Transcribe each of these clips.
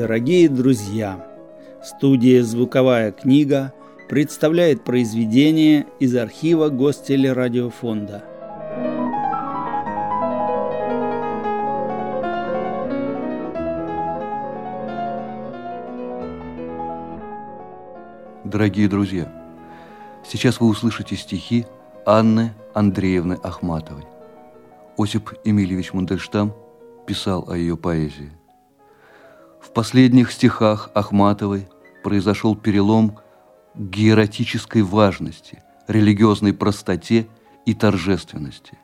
Дорогие друзья, студия «Звуковая книга» представляет произведение из архива Гостелерадиофонда. Дорогие друзья, сейчас вы услышите стихи Анны Андреевны Ахматовой. Осип Эмильевич Мандельштам писал о ее поэзии. В последних стихах Ахматовой произошел перелом к важности, религиозной простоте и торжественности.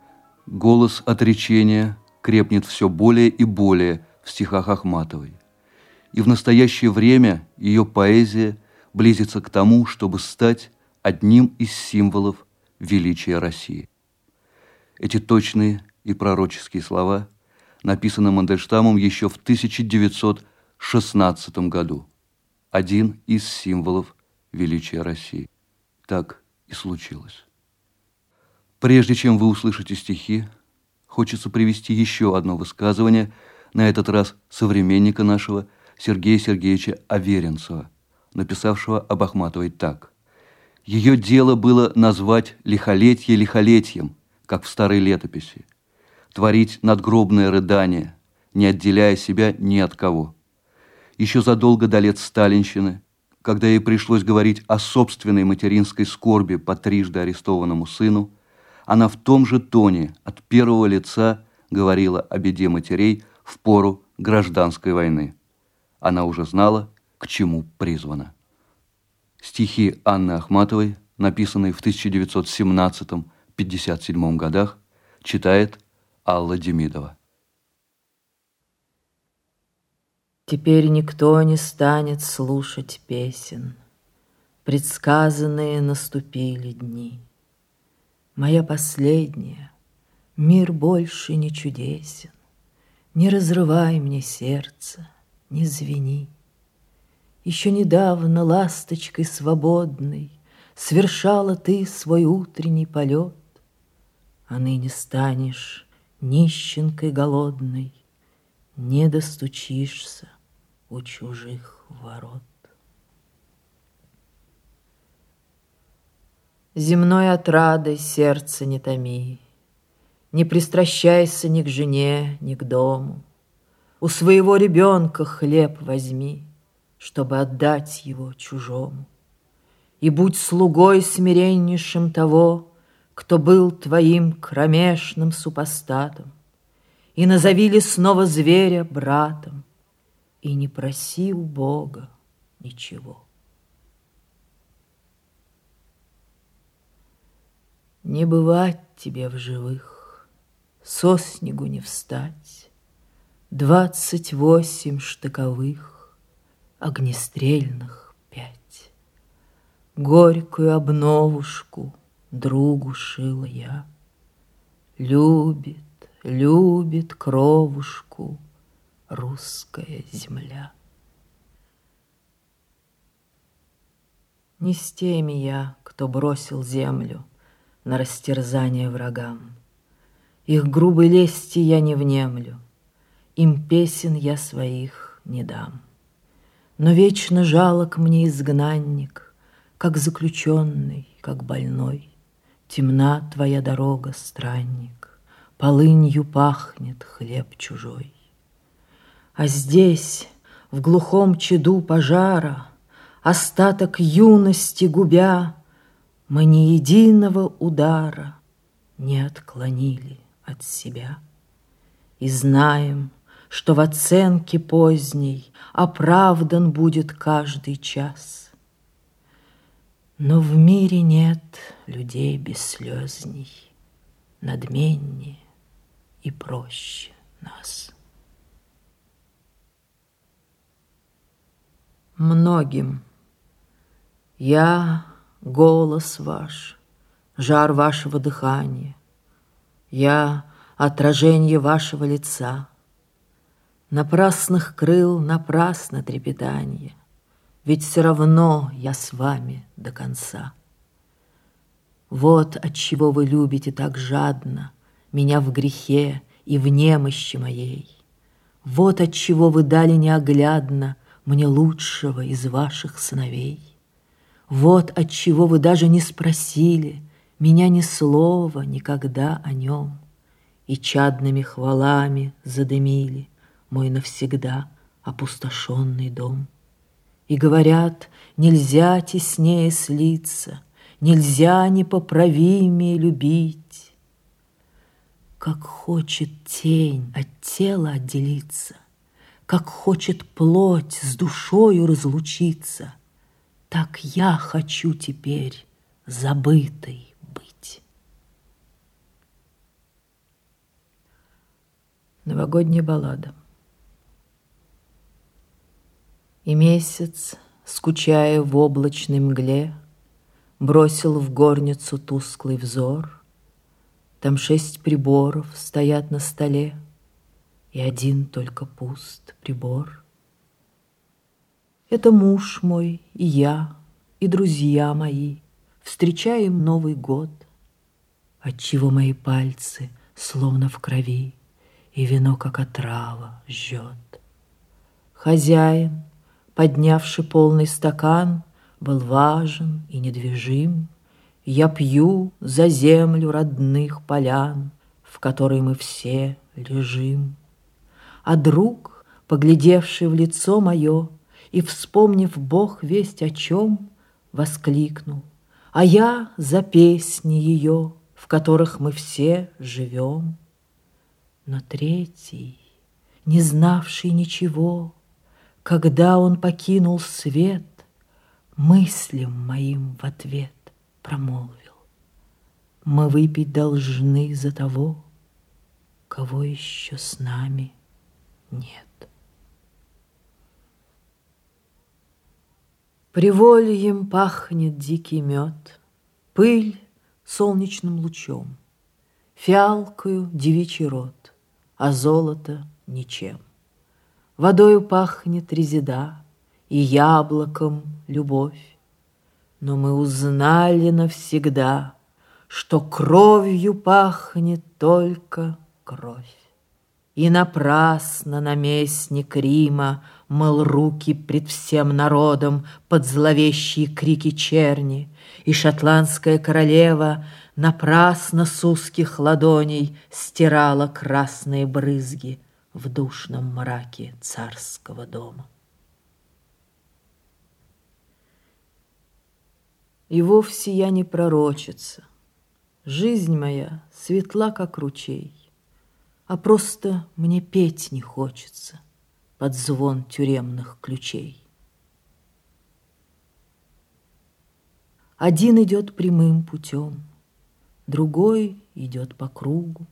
Голос отречения крепнет все более и более в стихах Ахматовой. И в настоящее время ее поэзия близится к тому, чтобы стать одним из символов величия России. Эти точные и пророческие слова написаны Мандельштамом еще в 1900 16 году. Один из символов величия России. Так и случилось. Прежде чем вы услышите стихи, хочется привести еще одно высказывание, на этот раз современника нашего Сергея Сергеевича Аверинцева, написавшего об Ахматовой так. Ее дело было назвать лихолетье лихолетьем, как в старой летописи, творить надгробное рыдание, не отделяя себя ни от кого – еще задолго до лет сталинщины, когда ей пришлось говорить о собственной материнской скорби по трижды арестованному сыну, она в том же тоне от первого лица говорила о беде матерей в пору гражданской войны. Она уже знала, к чему призвана. Стихи Анны Ахматовой, написанные в 1917-57 годах, читает Алла Демидова. Теперь никто не станет слушать песен. Предсказанные наступили дни. Моя последняя, мир больше не чудесен. Не разрывай мне сердце, не звени. Еще недавно ласточкой свободной Свершала ты свой утренний полет, А ныне станешь нищенкой голодной, Не достучишься у чужих ворот. Земной отрадой сердце не томи, Не пристращайся ни к жене, ни к дому. У своего ребенка хлеб возьми, Чтобы отдать его чужому. И будь слугой смиреннейшим того, Кто был твоим кромешным супостатом, И назови снова зверя братом, и не проси у Бога ничего. Не бывать тебе в живых, со снегу не встать, Двадцать восемь штыковых, огнестрельных пять. Горькую обновушку другу шила я. Любит, любит кровушку русская земля. Не с теми я, кто бросил землю на растерзание врагам. Их грубой лести я не внемлю, им песен я своих не дам. Но вечно жалок мне изгнанник, как заключенный, как больной. Темна твоя дорога, странник, полынью пахнет хлеб чужой. А здесь, в глухом чаду пожара, Остаток юности губя, Мы ни единого удара Не отклонили от себя. И знаем, что в оценке поздней Оправдан будет каждый час. Но в мире нет людей бесслезней, Надменнее и проще нас. Многим. Я — голос ваш, жар вашего дыхания. Я — отражение вашего лица. Напрасных крыл напрасно трепетание, Ведь все равно я с вами до конца. Вот отчего вы любите так жадно Меня в грехе и в немощи моей. Вот отчего вы дали неоглядно — мне лучшего из ваших сыновей. Вот от чего вы даже не спросили меня ни слова никогда о нем, и чадными хвалами задымили мой навсегда опустошенный дом. И говорят, нельзя теснее слиться, нельзя непоправимее любить. Как хочет тень от тела отделиться, как хочет плоть с душою разлучиться, так я хочу теперь забытой быть. Новогодняя баллада. И месяц, скучая в облачной мгле, Бросил в горницу тусклый взор. Там шесть приборов стоят на столе, И один только пуст прибор. Это муж мой и я, и друзья мои Встречаем Новый год, Отчего мои пальцы словно в крови, И вино, как отрава, жжет. Хозяин, поднявший полный стакан, был важен и недвижим. Я пью за землю родных полян, В которой мы все лежим. А друг, поглядевший в лицо мое И вспомнив Бог весть о чем, Воскликнул, а я за песни ее, В которых мы все живем. Но третий, не знавший ничего, Когда он покинул свет, мыслям моим в ответ промолвил. Мы выпить должны за того, кого еще с нами нет. Привольем пахнет дикий мед, Пыль солнечным лучом, Фиалкою девичий рот, А золото ничем. Водою пахнет резида, и яблоком любовь. Но мы узнали навсегда, что кровью пахнет только кровь. И напрасно наместник Рима мыл руки пред всем народом под зловещие крики черни, и шотландская королева напрасно с узких ладоней стирала красные брызги в душном мраке царского дома. И вовсе я не пророчица. Жизнь моя светла, как ручей, А просто мне петь не хочется Под звон тюремных ключей. Один идет прямым путем, Другой идет по кругу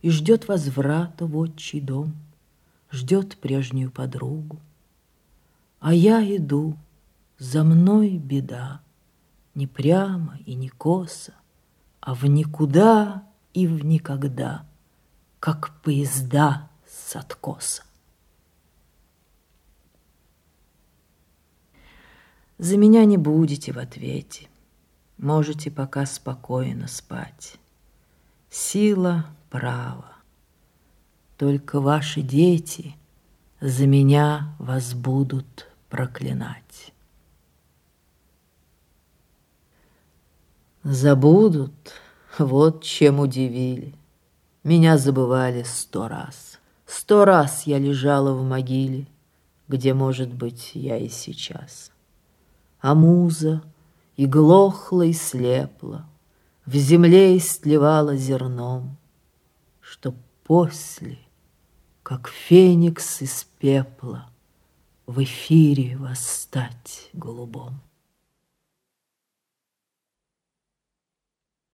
И ждет возврата в отчий дом, Ждет прежнюю подругу. А я иду, за мной беда, не прямо и не косо, а в никуда и в никогда, как поезда с откоса. За меня не будете в ответе, можете пока спокойно спать. Сила — право, только ваши дети за меня вас будут проклинать. Забудут, вот чем удивили. Меня забывали сто раз. Сто раз я лежала в могиле, Где, может быть, я и сейчас. А муза и глохла, и слепла, В земле истлевала зерном, Чтоб после, как феникс из пепла, В эфире восстать голубом.